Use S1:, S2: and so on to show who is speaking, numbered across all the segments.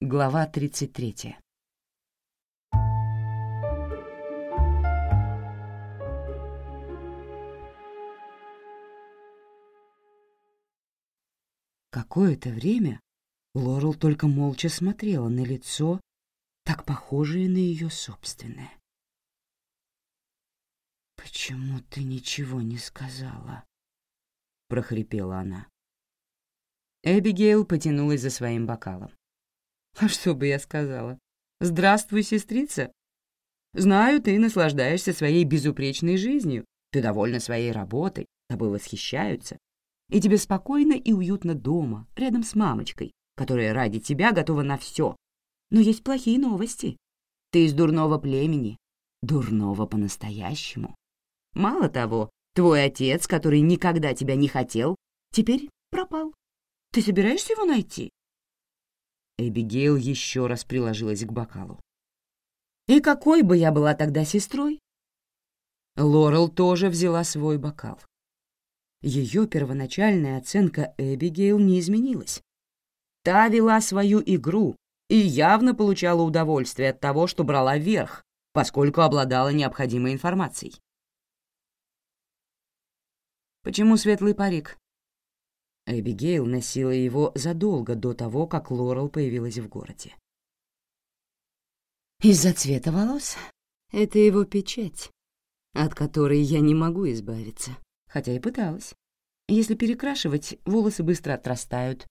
S1: Глава 33. Какое-то время Лорел только молча смотрела на лицо, так похожее на ее собственное. «Почему ты ничего не сказала?» — прохрипела она. Эбигейл потянулась за своим бокалом. «А что бы я сказала? Здравствуй, сестрица. Знаю, ты наслаждаешься своей безупречной жизнью, ты довольна своей работой, тобой восхищаются, и тебе спокойно и уютно дома, рядом с мамочкой, которая ради тебя готова на все. Но есть плохие новости. Ты из дурного племени, дурного по-настоящему. Мало того, твой отец, который никогда тебя не хотел, теперь пропал. Ты собираешься его найти?» Эбигейл еще раз приложилась к бокалу. «И какой бы я была тогда сестрой?» Лорел тоже взяла свой бокал. Ее первоначальная оценка Эбигейл не изменилась. Та вела свою игру и явно получала удовольствие от того, что брала верх, поскольку обладала необходимой информацией. «Почему светлый парик?» Эбигейл носила его задолго до того, как Лорел появилась в городе. «Из-за цвета волос. Это его печать, от которой я не могу избавиться, хотя и пыталась. Если перекрашивать, волосы быстро отрастают,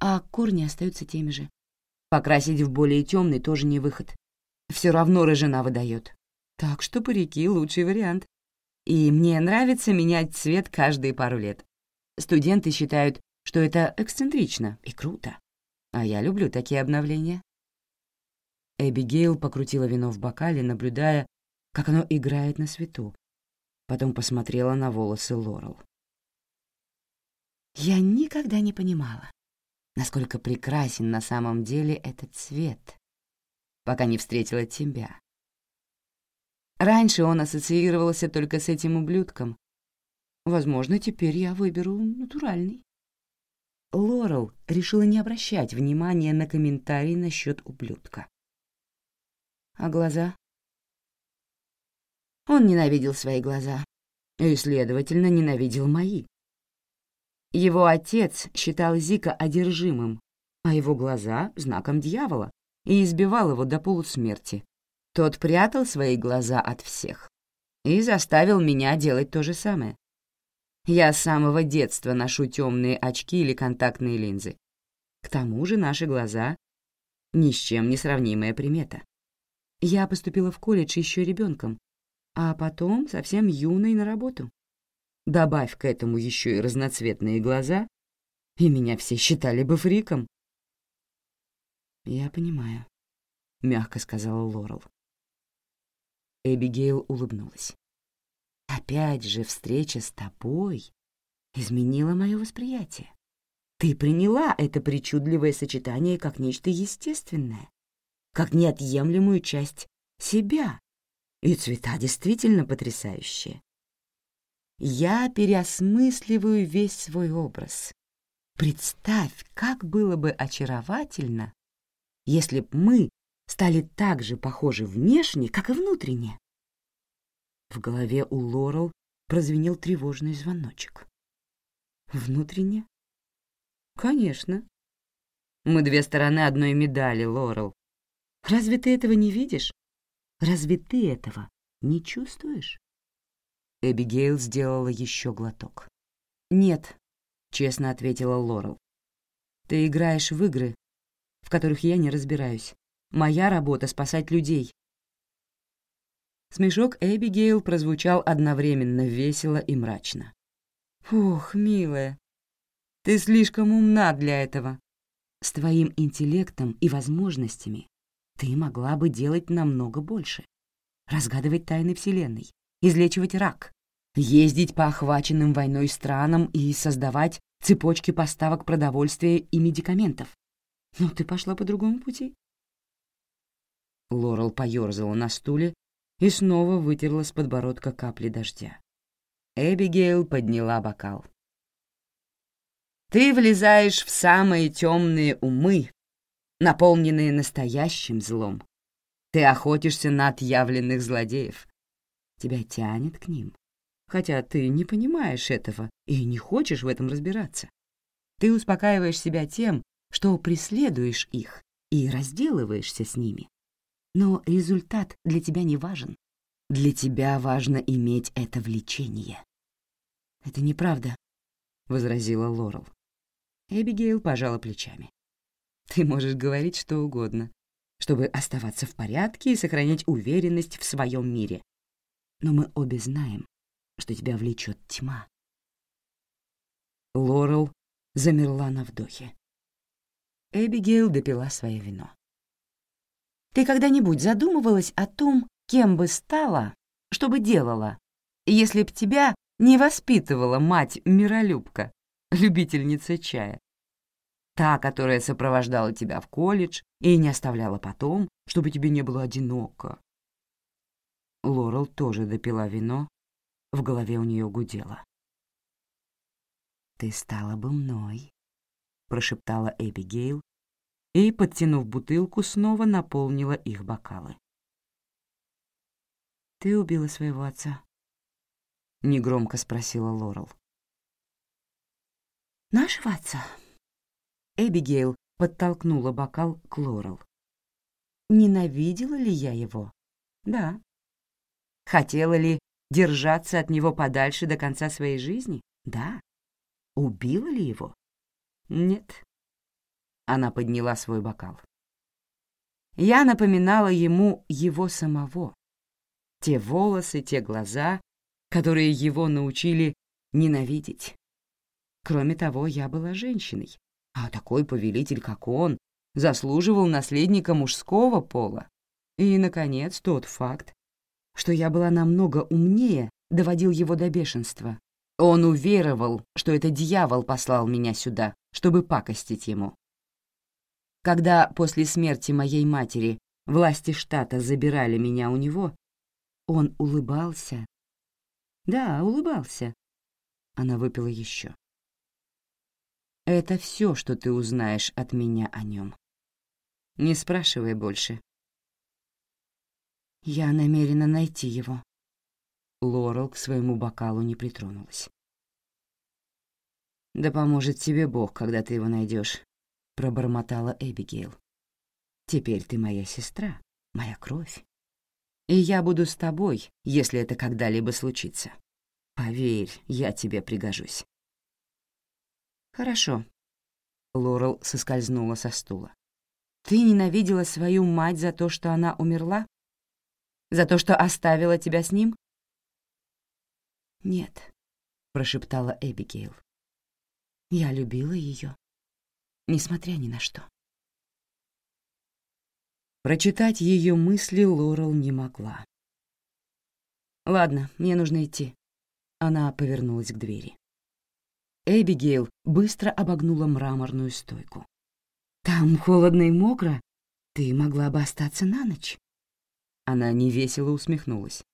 S1: а корни остаются теми же. Покрасить в более темный тоже не выход. Все равно рыжина выдает. Так что парики — лучший вариант. И мне нравится менять цвет каждые пару лет. Студенты считают, что это эксцентрично и круто. А я люблю такие обновления. Эбигейл покрутила вино в бокале, наблюдая, как оно играет на свету. Потом посмотрела на волосы Лорел. Я никогда не понимала, насколько прекрасен на самом деле этот цвет, пока не встретила тебя. Раньше он ассоциировался только с этим ублюдком, Возможно, теперь я выберу натуральный. Лорел решила не обращать внимания на комментарии насчет ублюдка. А глаза? Он ненавидел свои глаза и, следовательно, ненавидел мои. Его отец считал Зика одержимым, а его глаза — знаком дьявола, и избивал его до полусмерти. Тот прятал свои глаза от всех и заставил меня делать то же самое. Я с самого детства ношу темные очки или контактные линзы. К тому же наши глаза — ни с чем не сравнимая примета. Я поступила в колледж еще ребенком, а потом совсем юной на работу. Добавь к этому еще и разноцветные глаза, и меня все считали бы фриком. «Я понимаю», — мягко сказала Лорел. Эбигейл улыбнулась. Опять же, встреча с тобой изменила мое восприятие. Ты приняла это причудливое сочетание как нечто естественное, как неотъемлемую часть себя. И цвета действительно потрясающие. Я переосмысливаю весь свой образ. Представь, как было бы очаровательно, если б мы стали так же похожи внешне, как и внутренне. В голове у Лорел прозвенел тревожный звоночек. Внутренне? Конечно. Мы две стороны одной медали, Лорел. Разве ты этого не видишь? Разве ты этого не чувствуешь? Эбигейл сделала еще глоток. «Нет», — честно ответила Лорел. «Ты играешь в игры, в которых я не разбираюсь. Моя работа — спасать людей, Смешок Эбигейл прозвучал одновременно весело и мрачно. «Ох, милая, ты слишком умна для этого. С твоим интеллектом и возможностями ты могла бы делать намного больше. Разгадывать тайны Вселенной, излечивать рак, ездить по охваченным войной странам и создавать цепочки поставок продовольствия и медикаментов. Но ты пошла по другому пути». Лорел поёрзала на стуле, и снова вытерла с подбородка капли дождя. Эбигейл подняла бокал. «Ты влезаешь в самые темные умы наполненные настоящим злом. Ты охотишься на отъявленных злодеев. Тебя тянет к ним, хотя ты не понимаешь этого и не хочешь в этом разбираться. Ты успокаиваешь себя тем, что преследуешь их и разделываешься с ними. Но результат для тебя не важен. Для тебя важно иметь это влечение. «Это неправда», — возразила Лорел. Эбигейл пожала плечами. «Ты можешь говорить что угодно, чтобы оставаться в порядке и сохранять уверенность в своем мире. Но мы обе знаем, что тебя влечет тьма». Лорел замерла на вдохе. Эбигейл допила свое вино. «Ты когда-нибудь задумывалась о том, кем бы стала, что бы делала, если б тебя не воспитывала мать-миролюбка, любительница чая? Та, которая сопровождала тебя в колледж и не оставляла потом, чтобы тебе не было одиноко. Лорел тоже допила вино, в голове у нее гудело. «Ты стала бы мной», — прошептала Эбигейл и, подтянув бутылку, снова наполнила их бокалы. «Ты убила своего отца?» — негромко спросила Лорел. «Нашего отца?» Эбигейл подтолкнула бокал к Лорел. «Ненавидела ли я его?» «Да». «Хотела ли держаться от него подальше до конца своей жизни?» «Да». «Убила ли его?» «Нет». Она подняла свой бокал. Я напоминала ему его самого. Те волосы, те глаза, которые его научили ненавидеть. Кроме того, я была женщиной, а такой повелитель, как он, заслуживал наследника мужского пола. И, наконец, тот факт, что я была намного умнее, доводил его до бешенства. Он уверовал, что это дьявол послал меня сюда, чтобы пакостить ему. Когда после смерти моей матери власти штата забирали меня у него, он улыбался. Да, улыбался. Она выпила еще. Это все, что ты узнаешь от меня о нем. Не спрашивай больше. Я намерена найти его. Лорел к своему бокалу не притронулась. «Да поможет тебе Бог, когда ты его найдешь», — пробормотала Эбигейл. «Теперь ты моя сестра, моя кровь и я буду с тобой, если это когда-либо случится. Поверь, я тебе пригожусь». «Хорошо». Лорел соскользнула со стула. «Ты ненавидела свою мать за то, что она умерла? За то, что оставила тебя с ним?» «Нет», — прошептала Эбигейл. «Я любила ее, несмотря ни на что». Прочитать ее мысли Лорел не могла. «Ладно, мне нужно идти». Она повернулась к двери. Эбигейл быстро обогнула мраморную стойку. «Там холодно и мокро. Ты могла бы остаться на ночь». Она невесело усмехнулась.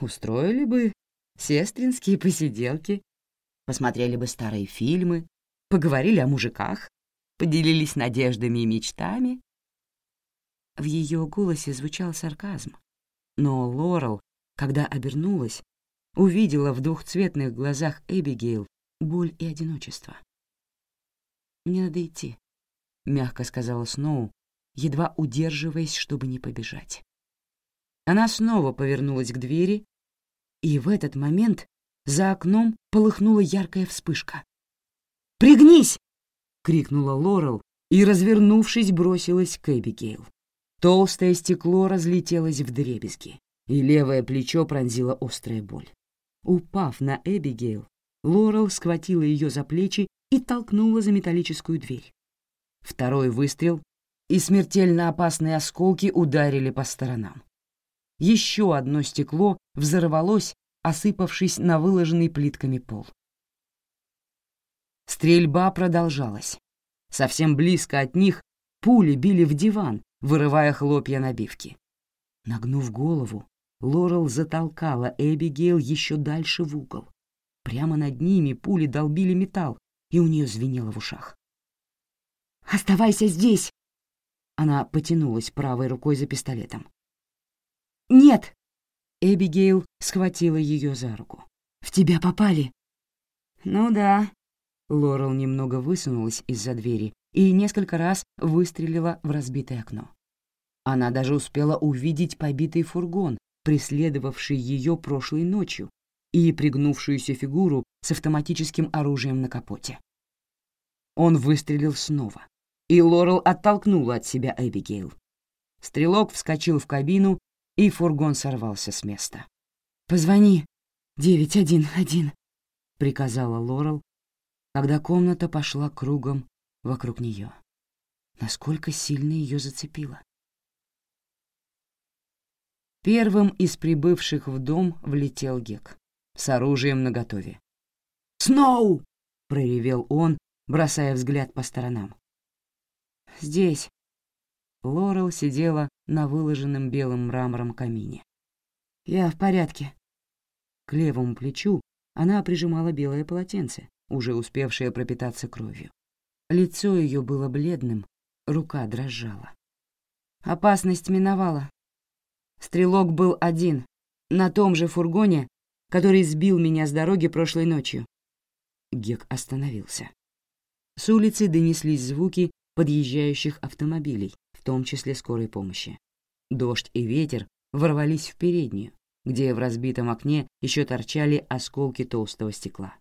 S1: «Устроили бы сестринские посиделки, посмотрели бы старые фильмы, поговорили о мужиках, поделились надеждами и мечтами, в ее голосе звучал сарказм. Но Лорел, когда обернулась, увидела в двухцветных глазах Эбигейл боль и одиночество. «Мне надо идти», — мягко сказала Сноу, едва удерживаясь, чтобы не побежать. Она снова повернулась к двери, и в этот момент за окном полыхнула яркая вспышка. «Пригнись!» — крикнула Лорел и, развернувшись, бросилась к Эбигейл. Толстое стекло разлетелось в дребезги, и левое плечо пронзила острая боль. Упав на Эбигейл, Лорел схватила ее за плечи и толкнула за металлическую дверь. Второй выстрел, и смертельно опасные осколки ударили по сторонам. Еще одно стекло взорвалось, осыпавшись на выложенный плитками пол. Стрельба продолжалась. Совсем близко от них пули били в диван, вырывая хлопья набивки. Нагнув голову, Лорел затолкала Эбигейл еще дальше в угол. Прямо над ними пули долбили металл, и у нее звенело в ушах. «Оставайся здесь!» Она потянулась правой рукой за пистолетом. «Нет!» Эбигейл схватила ее за руку. «В тебя попали!» «Ну да». Лорел немного высунулась из-за двери и несколько раз выстрелила в разбитое окно. Она даже успела увидеть побитый фургон, преследовавший ее прошлой ночью, и пригнувшуюся фигуру с автоматическим оружием на капоте. Он выстрелил снова, и Лорел оттолкнула от себя Эбигейл. Стрелок вскочил в кабину, и фургон сорвался с места. «Позвони, 911», — приказала Лорел, когда комната пошла кругом вокруг нее. Насколько сильно ее зацепило. Первым из прибывших в дом влетел Гек с оружием наготове. «Сноу!» — проревел он, бросая взгляд по сторонам. «Здесь». Лорел сидела на выложенном белым мрамором камине. «Я в порядке». К левому плечу она прижимала белое полотенце, уже успевшее пропитаться кровью. Лицо ее было бледным, рука дрожала. Опасность миновала. Стрелок был один, на том же фургоне, который сбил меня с дороги прошлой ночью. Гек остановился. С улицы донеслись звуки подъезжающих автомобилей, в том числе скорой помощи. Дождь и ветер ворвались в переднюю, где в разбитом окне еще торчали осколки толстого стекла.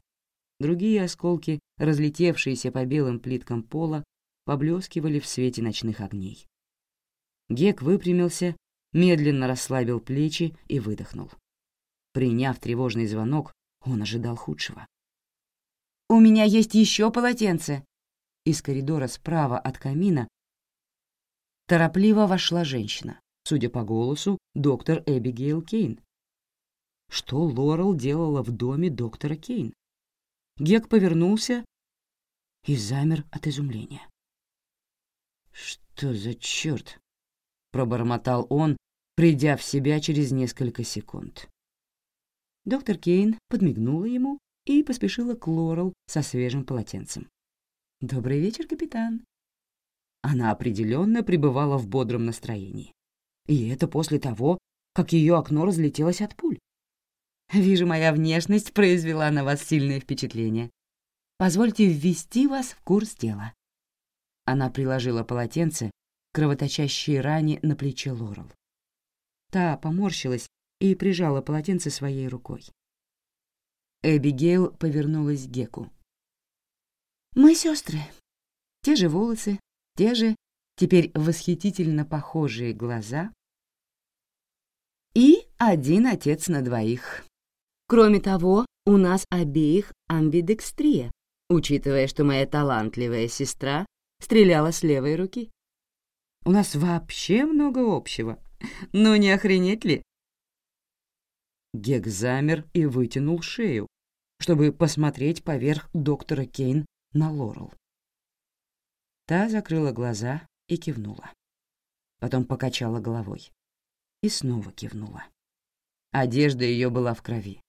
S1: Другие осколки, разлетевшиеся по белым плиткам пола, поблескивали в свете ночных огней. Гек выпрямился, медленно расслабил плечи и выдохнул. Приняв тревожный звонок, он ожидал худшего. «У меня есть еще полотенце!» Из коридора справа от камина торопливо вошла женщина, судя по голосу, доктор Эбигейл Кейн. Что Лорел делала в доме доктора Кейн? Гек повернулся и замер от изумления. «Что за черт?» — пробормотал он, придя в себя через несколько секунд. Доктор Кейн подмигнула ему и поспешила к Лорел со свежим полотенцем. «Добрый вечер, капитан». Она определенно пребывала в бодром настроении. И это после того, как ее окно разлетелось от пуль. Вижу, моя внешность произвела на вас сильное впечатление. Позвольте ввести вас в курс дела». Она приложила полотенце к кровоточащей ране на плече Лорел. Та поморщилась и прижала полотенце своей рукой. Эбигейл повернулась к Геку. «Мы сестры. Те же волосы, те же, теперь восхитительно похожие глаза. И один отец на двоих. Кроме того, у нас обеих амбидекстрия, учитывая, что моя талантливая сестра стреляла с левой руки. У нас вообще много общего. Ну, не охренеть ли? Гек замер и вытянул шею, чтобы посмотреть поверх доктора Кейн на Лорел. Та закрыла глаза и кивнула. Потом покачала головой и снова кивнула. Одежда ее была в крови.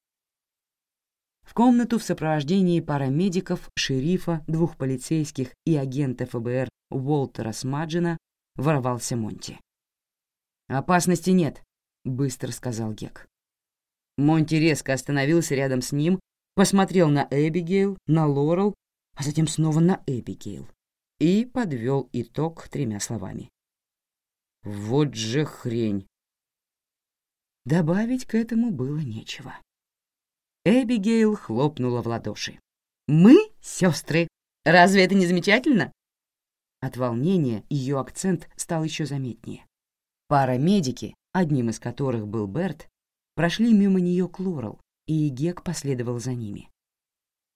S1: В комнату в сопровождении парамедиков, шерифа, двух полицейских и агента ФБР Уолтера Смаджина ворвался Монти. «Опасности нет», — быстро сказал Гек. Монти резко остановился рядом с ним, посмотрел на Эбигейл, на Лорел, а затем снова на Эбигейл и подвел итог тремя словами. «Вот же хрень!» Добавить к этому было нечего. Эбигейл хлопнула в ладоши. «Мы — сестры! Разве это не замечательно?» От волнения ее акцент стал еще заметнее. Пара медики, одним из которых был Берт, прошли мимо нее к Лорел, и Гек последовал за ними.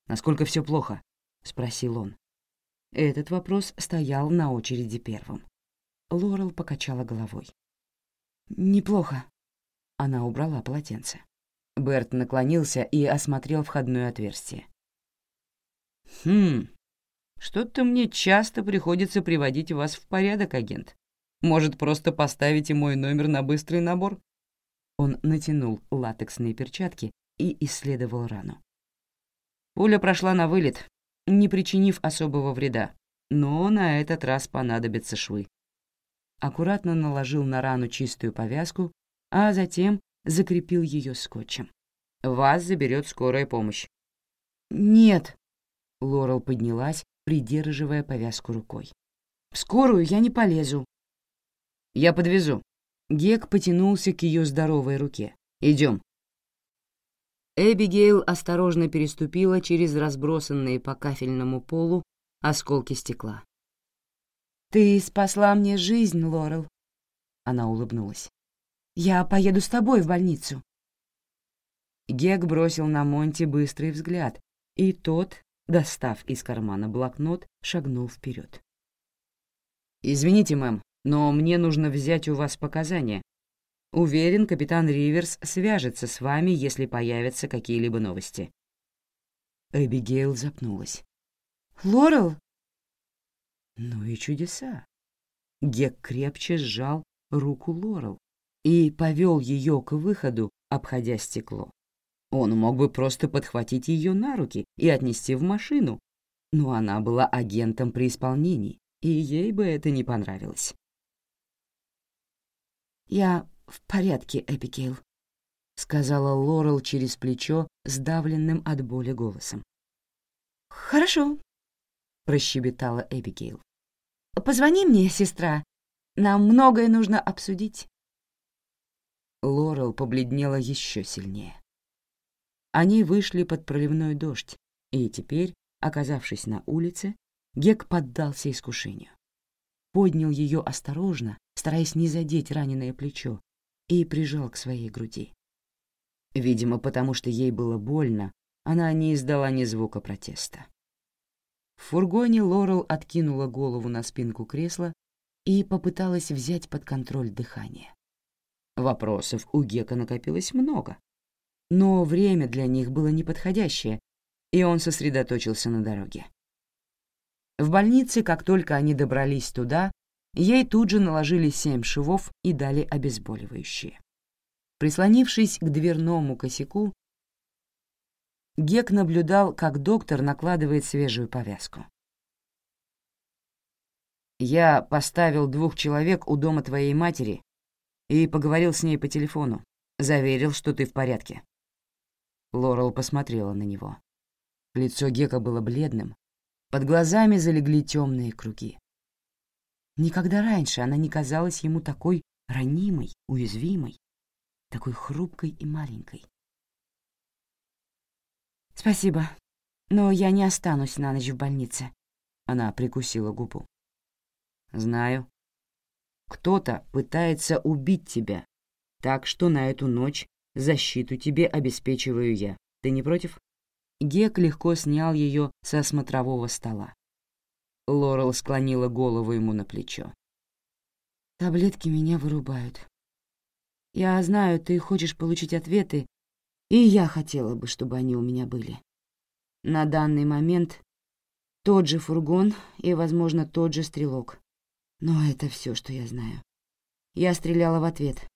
S1: «Насколько все плохо?» — спросил он. Этот вопрос стоял на очереди первым. Лорел покачала головой. «Неплохо». Она убрала полотенце. Берт наклонился и осмотрел входное отверстие. «Хм, что-то мне часто приходится приводить вас в порядок, агент. Может, просто поставите мой номер на быстрый набор?» Он натянул латексные перчатки и исследовал рану. Пуля прошла на вылет, не причинив особого вреда, но на этот раз понадобятся швы. аккуратно наложил на рану чистую повязку, а затем закрепил ее скотчем. «Вас заберет скорая помощь».
S2: «Нет», —
S1: Лорел поднялась, придерживая повязку рукой.
S2: «В скорую я не полезу».
S1: «Я подвезу». Гек потянулся к ее здоровой руке. «Идем». Эбигейл осторожно переступила через разбросанные по кафельному полу осколки стекла.
S2: «Ты спасла мне жизнь, Лорел», — она улыбнулась. «Я поеду с тобой в больницу».
S1: Гек бросил на Монти быстрый взгляд, и тот, достав из кармана блокнот, шагнул вперед. «Извините, мэм, но мне нужно взять у вас показания. Уверен, капитан Риверс свяжется с вами, если появятся какие-либо новости». Эбигейл запнулась.
S2: «Лорел?»
S1: Ну и чудеса. Гек крепче сжал руку Лорел и повел ее к выходу, обходя стекло. Он мог бы просто подхватить ее на руки и отнести в машину, но она была агентом при исполнении, и ей бы это не понравилось.
S2: «Я в порядке, Эбигейл», — сказала Лорел через плечо, сдавленным от боли голосом. «Хорошо», — прощебетала Эбигейл. «Позвони мне, сестра. Нам многое нужно обсудить».
S1: Лорел побледнела еще сильнее. Они вышли под проливной дождь, и теперь, оказавшись на улице, Гек поддался искушению. Поднял ее осторожно, стараясь не задеть раненое плечо, и прижал к своей груди. Видимо, потому что ей было больно, она не издала ни звука протеста. В фургоне Лорел откинула голову на спинку кресла и попыталась взять под контроль дыхание. Вопросов у Гека накопилось много, но время для них было неподходящее, и он сосредоточился на дороге. В больнице, как только они добрались туда, ей тут же наложили семь швов и дали обезболивающие. Прислонившись к дверному косяку, Гек наблюдал, как доктор накладывает свежую повязку. «Я поставил двух человек у дома твоей матери и поговорил с ней по телефону, заверил, что ты в порядке. Лорел посмотрела на него. Лицо Гека было бледным, под глазами залегли темные круги. Никогда раньше она не казалась ему такой ранимой, уязвимой, такой хрупкой и маленькой.
S2: «Спасибо, но я не останусь на ночь в больнице», — она прикусила губу.
S1: «Знаю. Кто-то пытается убить тебя, так что на эту ночь Защиту тебе обеспечиваю я. Ты не против?» Гек легко снял ее со смотрового стола. Лорел склонила голову ему на плечо.
S2: «Таблетки меня вырубают. Я знаю, ты хочешь получить ответы, и я хотела бы, чтобы они у меня были. На данный момент тот же фургон и, возможно, тот же стрелок. Но это все, что я знаю. Я стреляла в ответ,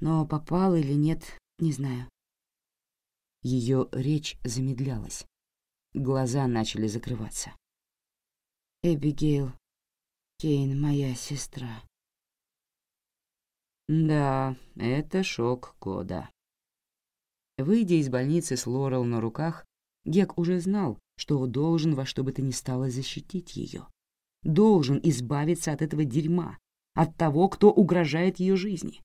S2: но попал или нет, не знаю.
S1: Ее речь замедлялась. Глаза начали закрываться.
S2: Эбигейл, Кейн, моя сестра.
S1: Да, это шок года. Выйдя из больницы с Лорел на руках, Гек уже знал, что должен во что бы то ни стало защитить ее. Должен избавиться от этого дерьма, от того, кто угрожает ее жизни.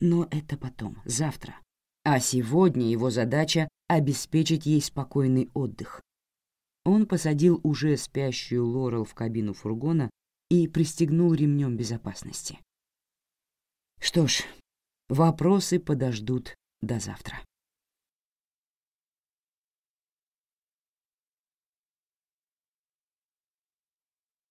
S1: Но это потом, завтра. А сегодня его задача — обеспечить ей спокойный отдых. Он посадил уже спящую Лорел в кабину фургона и пристегнул ремнем безопасности. Что ж, вопросы подождут до завтра.